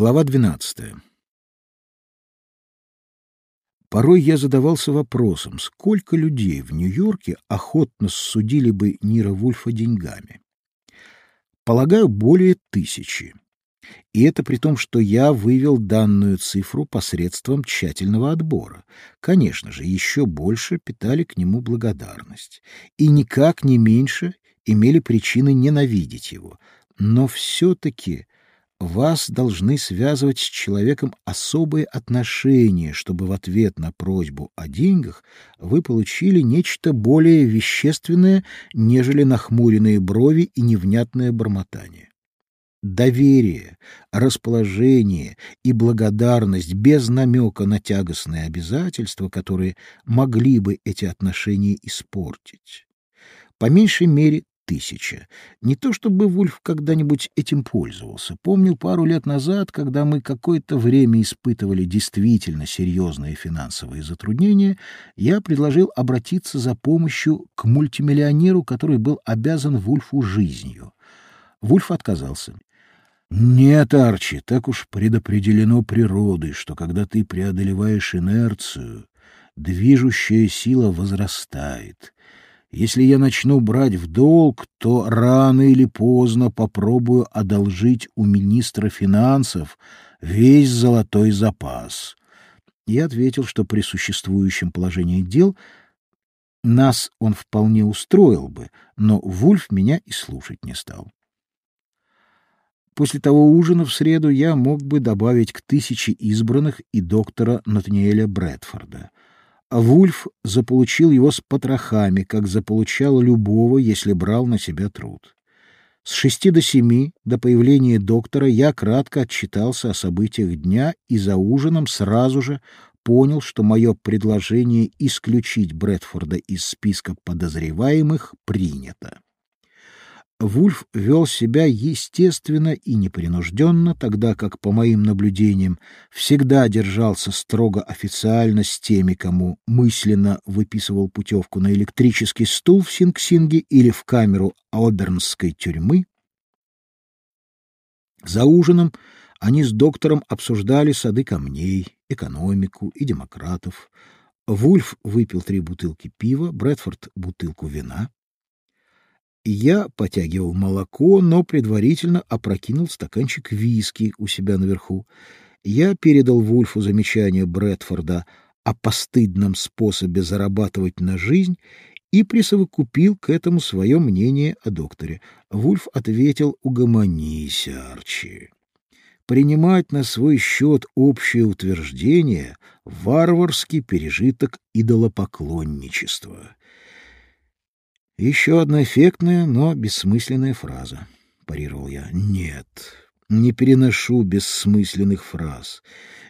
Глава 12. Порой я задавался вопросом, сколько людей в Нью-Йорке охотно судили бы Нира Вульфа деньгами. Полагаю, более тысячи. И это при том, что я вывел данную цифру посредством тщательного отбора. Конечно же, еще больше питали к нему благодарность. И никак не меньше имели причины ненавидеть его. Но все-таки вас должны связывать с человеком особые отношения, чтобы в ответ на просьбу о деньгах вы получили нечто более вещественное, нежели нахмуренные брови и невнятное бормотание. Доверие, расположение и благодарность без намека на тягостные обязательства, которые могли бы эти отношения испортить. По меньшей мере тысяча. Не то чтобы Вульф когда-нибудь этим пользовался. Помню пару лет назад, когда мы какое-то время испытывали действительно серьезные финансовые затруднения, я предложил обратиться за помощью к мультимиллионеру, который был обязан Вульфу жизнью. Вульф отказался. Нет, Арчи, так уж предопределено природой, что когда ты преодолеваешь инерцию, движущая сила возрастает, если я начну брать в долг, то рано или поздно попробую одолжить у министра финансов весь золотой запас. Я ответил, что при существующем положении дел нас он вполне устроил бы, но Вульф меня и слушать не стал. После того ужина в среду я мог бы добавить к тысяче избранных и доктора Натаниэля Брэдфорда. А Вульф заполучил его с потрохами, как заполучал любого, если брал на себя труд. С шести до семи, до появления доктора, я кратко отчитался о событиях дня и за ужином сразу же понял, что мое предложение исключить Брэдфорда из списка подозреваемых принято. Вульф вел себя естественно и непринужденно, тогда как, по моим наблюдениям, всегда держался строго официально с теми, кому мысленно выписывал путевку на электрический стул в Синг-Синге или в камеру Обернской тюрьмы. За ужином они с доктором обсуждали сады камней, экономику и демократов. Вульф выпил три бутылки пива, Брэдфорд — бутылку вина. Я потягивал молоко, но предварительно опрокинул стаканчик виски у себя наверху. Я передал Вульфу замечание Брэдфорда о постыдном способе зарабатывать на жизнь и присовокупил к этому свое мнение о докторе. Вульф ответил «Угомонись, Арчи». Принимать на свой счет общее утверждение — варварский пережиток идолопоклонничества. Еще одна эффектная, но бессмысленная фраза, парировал я. Нет, не переношу бессмысленных фраз.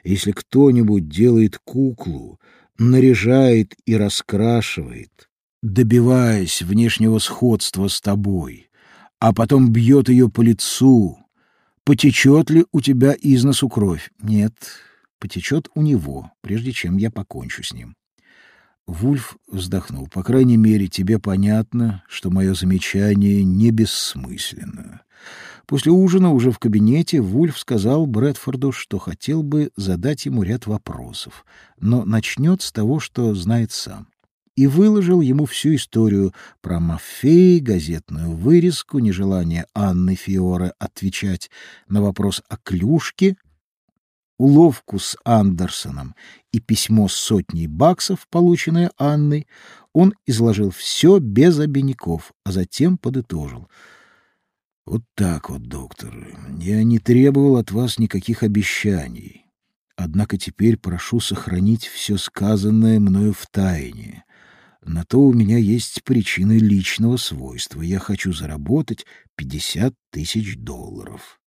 Если кто-нибудь делает куклу, наряжает и раскрашивает, добиваясь внешнего сходства с тобой, а потом бьет ее по лицу, потечет ли у тебя из носу кровь? Нет, потечет у него, прежде чем я покончу с ним. Вульф вздохнул. По крайней мере, тебе понятно, что мое замечание не бессмысленно. После ужина уже в кабинете Вульф сказал Брэдфорду, что хотел бы задать ему ряд вопросов, но начнет с того, что знает сам. И выложил ему всю историю про Маффей, газетную вырезку, нежелание Анны Фиоре отвечать на вопрос о клюшке — уловку с Андерсоном и письмо с сотней баксов, полученное Анной, он изложил все без обиняков, а затем подытожил. «Вот так вот, доктор, я не требовал от вас никаких обещаний. Однако теперь прошу сохранить все сказанное мною в тайне. На то у меня есть причины личного свойства. Я хочу заработать пятьдесят тысяч долларов».